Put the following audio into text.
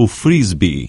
o frisbee.